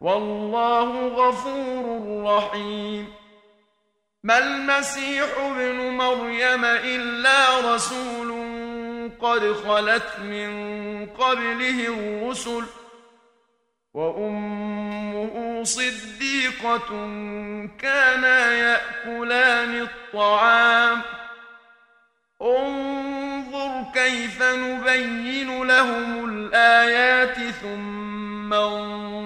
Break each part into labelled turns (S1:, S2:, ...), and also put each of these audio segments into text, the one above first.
S1: والله غفور رحيم. ما المسيح ابن مريم إلا رسول قد خلت من قبله الرسل وأمه صديقة كانا يأكلان الطعام. انظر كيف نبين لهم الآيات ثم انظر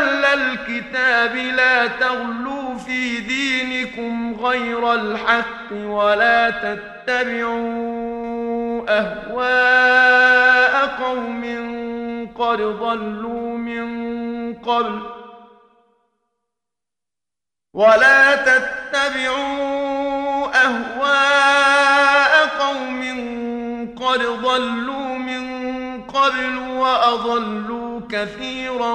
S1: أهل الكتاب لا تغلوا في دينكم غير الحق ولا تتبعوا أهواء قوم قد ضلوا من قبل ولا تتبعوا أهواء قوم قد ضلوا من قبل وأضلوا كثيرا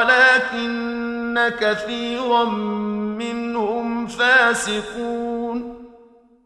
S1: كثيرا منهم فاسقون